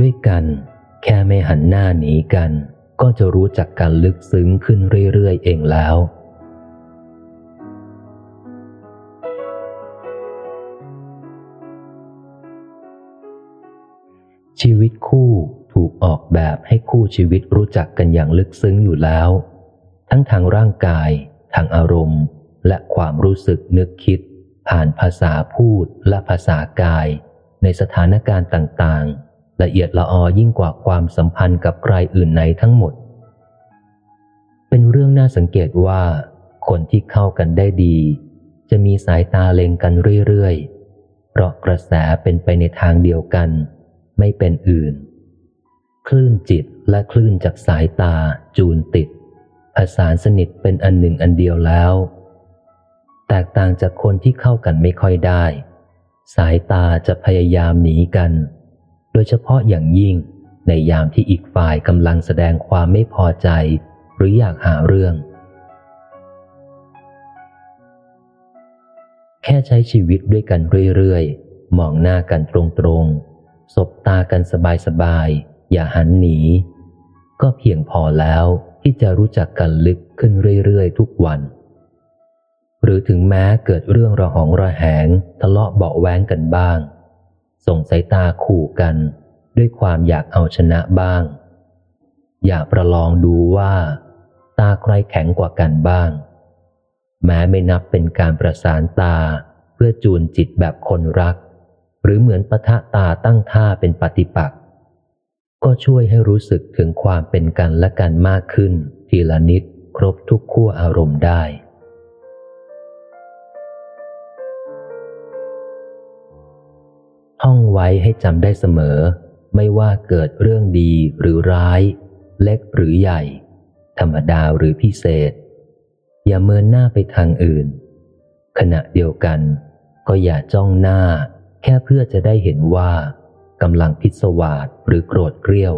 ด้วยกัน แค่ไม่หันหน้าหนีกัน ก็จะรู้จักกันลึกซึ้งขึ้นเรื่อยๆเองแล้ว ชีวิตคู่ถูกออกแบบให้คู่ชีวิตรู้จักกันอย่างลึกซึ้งอยู่แล้ว ทั้งทางร่างกาย ทางอารมณ์ และความรู้สึกนึกคิด ผ่านภาษาพูดและภาษากายในสถานการณ์ต่างๆ ละเอียดละออยิ่งกว่าความสัมพันธ์กับใครอื่นในทั้งหมด เป็นเรื่องน่าสังเกตว่า คนที่เข้ากันได้ดี จะมีสายตาเล็งกันเรื่อยๆ เพราะกระแสเป็นไปในทางเดียวกัน ไม่เป็นอื่น คลื่นจิตและคลื่นจากสายตาจูนติดผสานสนิทเป็นอันหนึ่งอันเดียวแล้ว แตกต่างจากคนที่เข้ากันไม่ค่อยได้ สายตาจะพยายามหนีกัน โดยเฉพาะอย่างยิ่ง ในยามที่อีกฝ่ายกำลังแสดงความไม่พอใจ หรืออยากหาเรื่อง แค่ใช้ชีวิตด้วยกันเรื่อยๆ มองหน้ากันตรงๆ สบตากันสบายๆ อย่าหันหนี ก็เพียงพอแล้วที่จะรู้จักกันลึกขึ้นเรื่อยๆ ทุกวัน หรือถึงแม้เกิดเรื่องระหองระแหงทะเลาะเบาแว้งกันบ้าง ส่งสายตาขู่กัน ด้วยความอยากเอาชนะบ้าง อยากประลองดูว่า ตาใครแข็งกว่ากันบ้าง แม้ไม่นับเป็นการประสานตาเพื่อจูนจิตแบบคนรัก หรือเหมือนปะทะตาตั้งท่าเป็นปฏิปักษ์ก็ช่วยให้รู้สึกถึงความเป็นกันและกันมากขึ้น ทีละนิดครบทุกขั้วอารมณ์ได้ ท่องไว้ให้จำได้เสมอ ไม่ว่าเกิดเรื่องดีหรือร้าย เล็กหรือใหญ่ ธรรมดาหรือพิเศษ อย่าเมินหน้าไปทางอื่น ขณะเดียวกัน ก็อย่าจ้องหน้า แค่เพื่อจะได้เห็นว่ากำลังพิศวาสหรือโกรธเกรี้ยว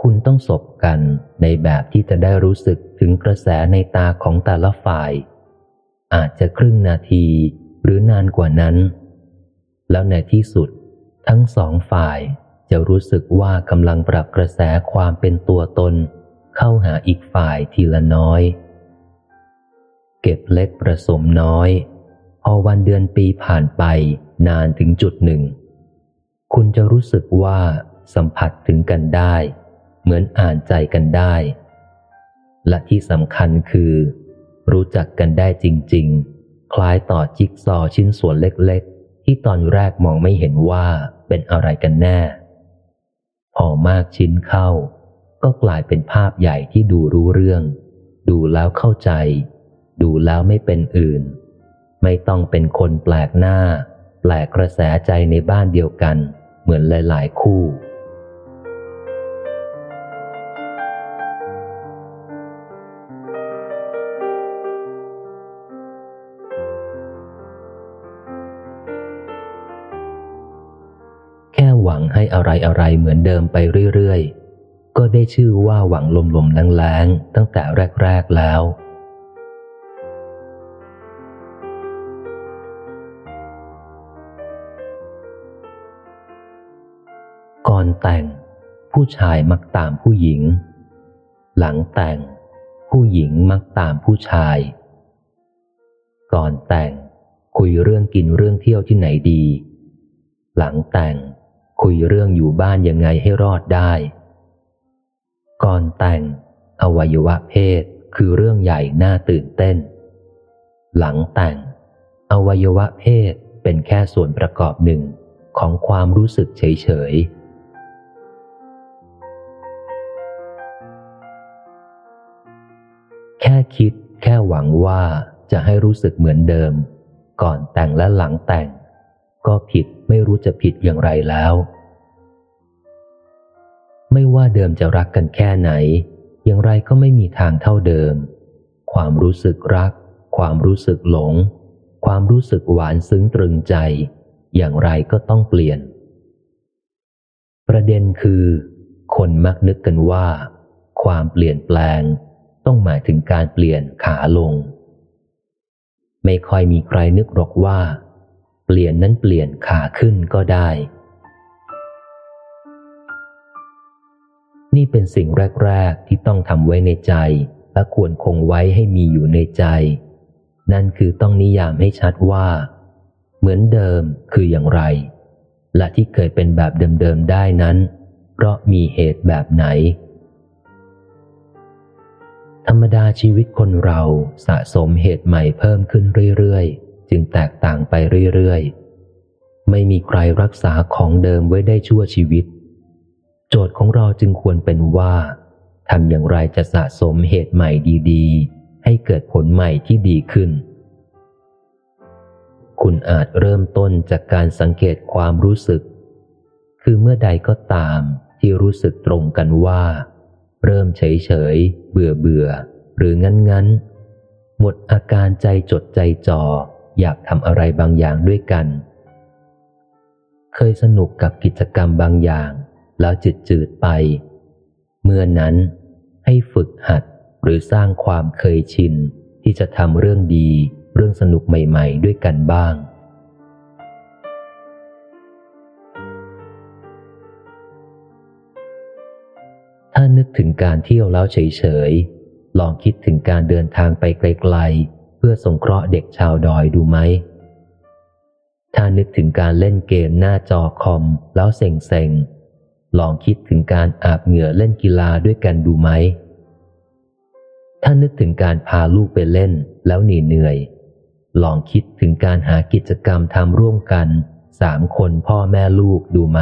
คุณต้องสบกันในแบบที่จะได้รู้สึกถึงกระแสในตาของแต่ละฝ่าย อาจจะครึ่งนาทีหรือนานกว่านั้น แล้วในที่สุด ทั้งสองฝ่ายจะรู้สึกว่ากำลังปรับกระแสความเป็นตัวตน เข้าหาอีกฝ่ายทีละน้อย เก็บเล็กประสมน้อย พอวันเดือนปีผ่านไปนานถึงจุดหนึ่ง คุณจะรู้สึกว่าสัมผัสถึงกันได้ เหมือนอ่านใจกันได้ และที่สำคัญคือ รู้จักกันได้จริง ๆ คล้ายต่อจิ๊กซอชิ้นส่วนเล็กๆ ที่ตอนแรกมองไม่เห็นว่าเป็นอะไรกันแน่ พอมากชิ้นเข้า ก็กลายเป็นภาพใหญ่ที่ดูรู้เรื่อง ดูแล้วเข้าใจ ดูแล้วไม่เป็นอื่น ไม่ต้องเป็นคนแปลกหน้า แปลกกระแสใจในบ้านเดียวกัน เหมือนหลาย ๆ คู่ อะไรอะไรเหมือนเดิมไปเรื่อยๆ ก็ได้ชื่อว่าหวังลมๆแรงๆตั้งแต่แรกๆแล้ว ก่อนแต่ง ผู้ชายมักตามผู้หญิง หลังแต่ง ผู้หญิงมักตามผู้ชาย ก่อนแต่งคุยเรื่องกินเรื่องเที่ยวที่ไหนดี หลังแต่ง คุยเรื่องอยู่บ้านยังไงให้รอดได้ ก่อนแต่ง อวัยวะเพศคือเรื่องใหญ่น่าตื่นเต้น หลังแต่ง อวัยวะเพศเป็นแค่ส่วนประกอบหนึ่งของความรู้สึกเฉยๆ แค่คิดแค่หวังว่าจะให้รู้สึกเหมือนเดิม ก่อนแต่งและหลังแต่ง ก็ผิดไม่รู้จะผิดอย่างไรแล้ว ไม่ว่าเดิมจะรักกันแค่ไหน อย่างไรก็ไม่มีทางเท่าเดิม ความรู้สึกรัก ความรู้สึกหลง ความรู้สึกหวานซึ้งตรึงใจ อย่างไรก็ต้องเปลี่ยน ประเด็นคือ คนมักนึกกันว่า ความเปลี่ยนแปลง ต้องหมายถึงการเปลี่ยนขาลง ไม่ค่อยมีใครนึกหรอกว่า เปลี่ยนนั้นเปลี่ยนขาขึ้นก็ได้ นี่เป็นสิ่งแรก ๆ ที่ต้องทำไว้ในใจ และควรคงไว้ให้มีอยู่ในใจ นั่นคือต้องนิยามให้ชัดว่า เหมือนเดิมคืออย่างไร และที่เคยเป็นแบบเดิม ๆ ได้นั้น เพราะมีเหตุแบบไหน ธรรมดาชีวิตคนเราสะสมเหตุใหม่เพิ่มขึ้นเรื่อยๆ จึงแตกต่างไปเรื่อยๆ ไม่มีใครรักษาของเดิมไว้ได้ชั่วชีวิต โจทย์ของเราจึงควรเป็นว่าทำอย่างไรจะสะสมเหตุใหม่ดีๆ ให้เกิดผลใหม่ที่ดีขึ้น คุณอาจเริ่มต้นจากการสังเกตความรู้สึก คือเมื่อใดก็ตามที่รู้สึกตรงกันว่า เริ่มเฉยเฉยเบื่อเบื่อหรืองั้นงั้นหมดอาการใจจดใจจ่ออยากทำอะไรบางอย่างด้วยกัน เคยสนุกกับกิจกรรมบางอย่าง แล้วจืดจืดไป เมื่อนั้นให้ฝึกหัดหรือสร้างความเคยชิน ที่จะทำเรื่องดีเรื่องสนุกใหม่ๆ ด้วยกันบ้าง ถ้านึกถึงการเที่ยวแล้วเฉยๆ ลองคิดถึงการเดินทางไปไกลๆ เพื่อสงเคราะห์เด็กชาวดอยดูไหม ถ้านึกถึงการเล่นเกมหน้าจอคอมแล้วเซ็งๆ ลองคิดถึงการอาบเหงื่อเล่นกีฬาด้วยกันดูไหม ถ้านึกถึงการพาลูกไปเล่นแล้วเหนื่อยเหนื่อย ลองคิดถึงการหากิจกรรมทำร่วมกันสามคนพ่อแม่ลูกดูไหม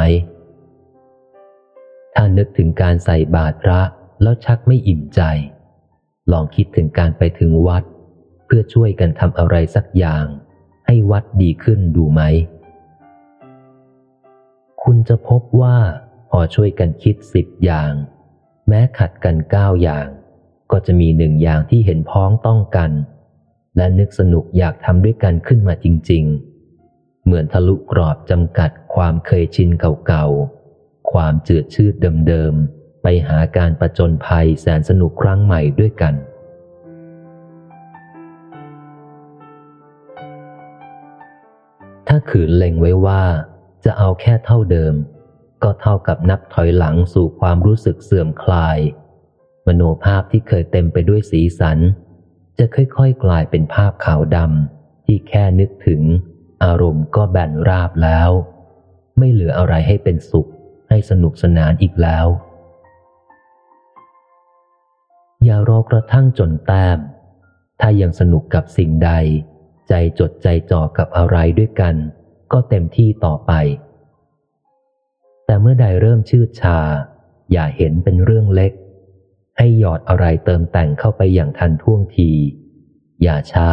ถ้านึกถึงการใส่บาตรพระแล้วชักไม่อิ่มใจ ลองคิดถึงการไปถึงวัด เพื่อช่วยกันทำอะไรสักอย่าง ให้วัดดีขึ้นดูไหม คุณจะพบว่า พอช่วยกันคิดสิบอย่าง แม้ขัดกันเก้าอย่าง ก็จะมีหนึ่งอย่างที่เห็นพ้องต้องกัน และนึกสนุกอยากทำด้วยกันขึ้นมาจริง ๆ เหมือนทะลุกรอบจำกัดความเคยชินเก่าๆ ความจืดชืดเดิมๆ ไปหาการประจนภัยแสนสนุกครั้งใหม่ด้วยกันถ้าขืนเล็งไว้ว่าจะเอาแค่เท่าเดิม ก็เท่ากับนับถอยหลังสู่ความรู้สึกเสื่อมคลาย มโนภาพที่เคยเต็มไปด้วยสีสัน จะค่อยๆกลายเป็นภาพขาวดำที่แค่นึกถึง อารมณ์ก็แบนราบแล้ว ไม่เหลืออะไรให้เป็นสุข ให้สนุกสนานอีกแล้ว อย่ารอกระทั่งจนแต้ม ถ้ายังสนุกกับสิ่งใด ใจจดใจจ่อกับอะไรด้วยกัน ก็เต็มที่ต่อไป แต่เมื่อใดเริ่มชืดชา อย่าเห็นเป็นเรื่องเล็ก ให้หยอดอะไรเติมแต่งเข้าไปอย่างทันท่วงที อย่าช้า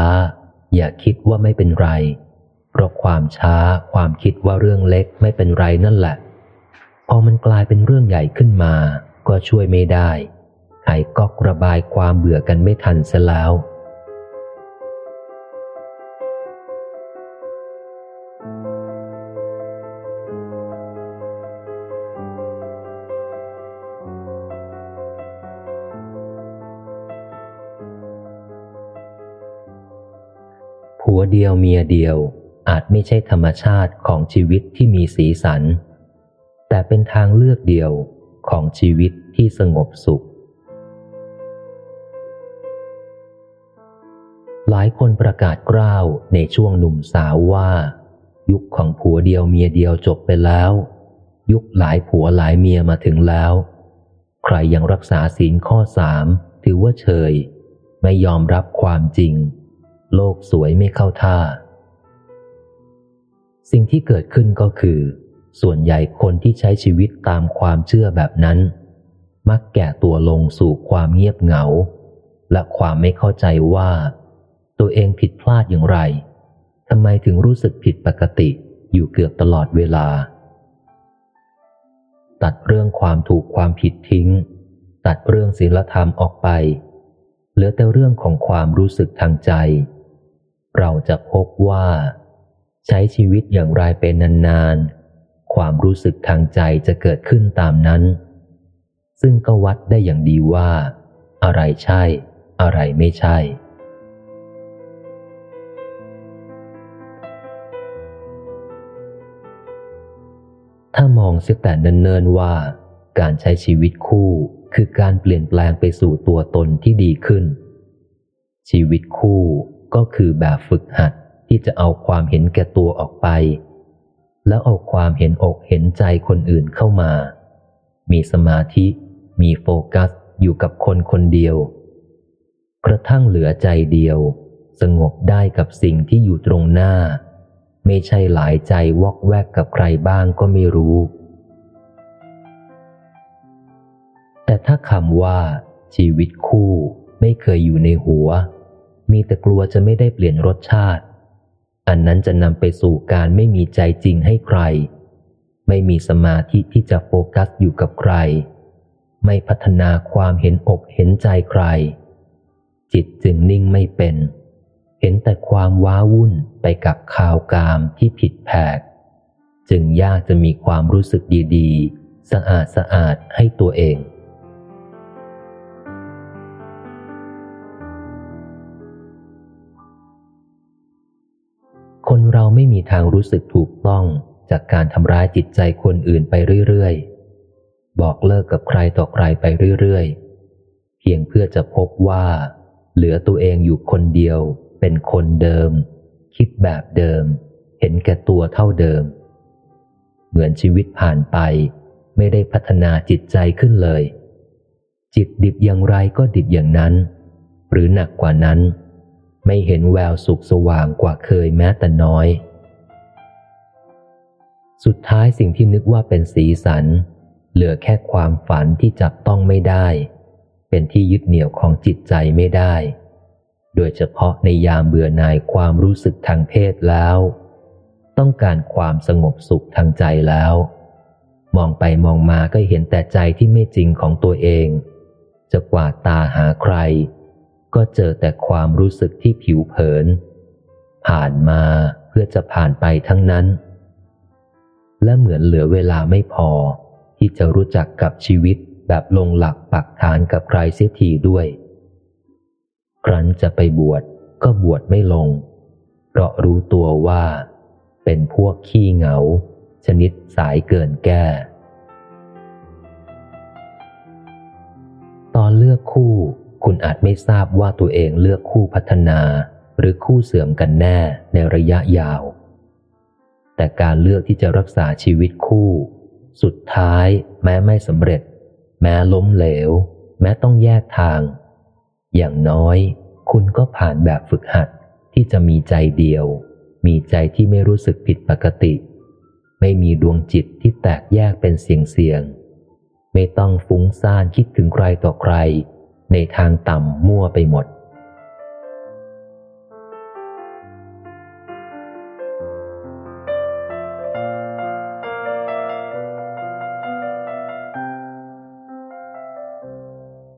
อย่าคิดว่าไม่เป็นไร เพราะความช้าความคิดว่าเรื่องเล็กไม่เป็นไรนั่นแหละ พอมันกลายเป็นเรื่องใหญ่ขึ้นมา ก็ช่วยไม่ได้ไขก๊อกระบายความเบื่อกันไม่ทันเสียแล้ว วเดียวเมียเดียว อาจไม่ใช่ธรรมชาติของชีวิตที่มีสีสัน แต่เป็นทางเลือกเดียวของชีวิตที่สงบสุข หลายคนประกาศกล้าวในช่วงหนุ่มสาวว่า ยุคของผัวเดียวเมียเดียวจบไปแล้ว ยุคหลายผัวหลายเมียมาถึงแล้ว ใครยังรักษาศีลข้อสามถือว่าเฉย ไม่ยอมรับความจริง โลกสวยไม่เข้าท่า สิ่งที่เกิดขึ้นก็คือ ส่วนใหญ่คนที่ใช้ชีวิตตามความเชื่อแบบนั้น มักแก่ตัวลงสู่ความเงียบเหงา และความไม่เข้าใจว่า ตัวเองผิดพลาดอย่างไรทำไมถึงรู้สึกผิดปกติอยู่เกือบตลอดเวลา ตัดเรื่องความถูกความผิดทิ้ง ตัดเรื่องศีลธรรมออกไป เหลือแต่เรื่องของความรู้สึกทางใจ เราจะพบว่า ใช้ชีวิตอย่างไรเป็นนานๆ ความรู้สึกทางใจจะเกิดขึ้นตามนั้น ซึ่งก็วัดได้อย่างดีว่า อะไรใช่ อะไรไม่ใช่ ถ้ามองเสียแต่เนินๆว่า การใช้ชีวิตคู่คือการเปลี่ยนแปลงไปสู่ตัวตนที่ดีขึ้น ชีวิตคู่ ก็คือแบบฝึกหัดที่จะเอาความเห็นแก่ตัวออกไป แล้วเอาความเห็นอกเห็นใจคนอื่นเข้ามา มีสมาธิ มีโฟกัสอยู่กับคนคนเดียว กระทั่งเหลือใจเดียว สงบได้กับสิ่งที่อยู่ตรงหน้า ไม่ใช่หลายใจวอกแวกกับใครบ้างก็ไม่รู้ แต่ถ้าคำว่าชีวิตคู่ไม่เคยอยู่ในหัว มีแต่กลัวจะไม่ได้เปลี่ยนรสชาติ อันนั้นจะนำไปสู่การไม่มีใจจริงให้ใคร ไม่มีสมาธิที่จะโฟกัสอยู่กับใคร ไม่พัฒนาความเห็นอกเห็นใจใคร จิตจึงนิ่งไม่เป็น เห็นแต่ความว้าวุ่นไปกับข่าวกามที่ผิดแผก จึงยากจะมีความรู้สึกดี ๆ สะอาดสะอาดให้ตัวเอง เราไม่มีทางรู้สึกถูกต้องจากการทำร้ายจิตใจคนอื่นไปเรื่อยๆ บอกเลิกกับใครต่อใครไปเรื่อยๆ เพียงเพื่อจะพบว่า เหลือตัวเองอยู่คนเดียว เป็นคนเดิม คิดแบบเดิม เห็นแก่ตัวเท่าเดิม เหมือนชีวิตผ่านไป ไม่ได้พัฒนาจิตใจขึ้นเลย จิตดิบอย่างไรก็ดิบอย่างนั้น หรือหนักกว่านั้น ไม่เห็นแววสุขสว่างกว่าเคยแม้แต่น้อย สุดท้ายสิ่งที่นึกว่าเป็นสีสัน เหลือแค่ความฝันที่จับต้องไม่ได้ เป็นที่ยึดเหนี่ยวของจิตใจไม่ได้ โดยเฉพาะในยามเบื่อหน่ายความรู้สึกทางเพศแล้ว ต้องการความสงบสุขทางใจแล้ว มองไปมองมาก็เห็นแต่ใจที่ไม่จริงของตัวเอง จะกว่าตาหาใคร ก็เจอแต่ความรู้สึกที่ผิวเผิน ผ่านมาเพื่อจะผ่านไปทั้งนั้น และเหมือนเหลือเวลาไม่พอ ที่จะรู้จักกับชีวิตแบบลงหลักปักฐานกับใครเสียทีด้วย ครั้นจะไปบวชก็บวชไม่ลง เพราะรู้ตัวว่า เป็นพวกขี้เหงา ชนิดสายเกินแก้ ตอนเลือกคู่ คุณอาจไม่ทราบว่าตัวเองเลือกคู่พัฒนา หรือคู่เสื่อมกันแน่ในระยะยาว แต่การเลือกที่จะรักษาชีวิตคู่ สุดท้ายแม้ไม่สำเร็จ แม้ล้มเหลว แม้ต้องแยกทาง อย่างน้อย คุณก็ผ่านแบบฝึกหัดที่จะมีใจเดียว มีใจที่ไม่รู้สึกผิดปกติ ไม่มีดวงจิตที่แตกแยกเป็นเสียงเสียง ไม่ต้องฟุ้งซ่านคิดถึงใครต่อใคร ในทางต่ำมั่วไปหมด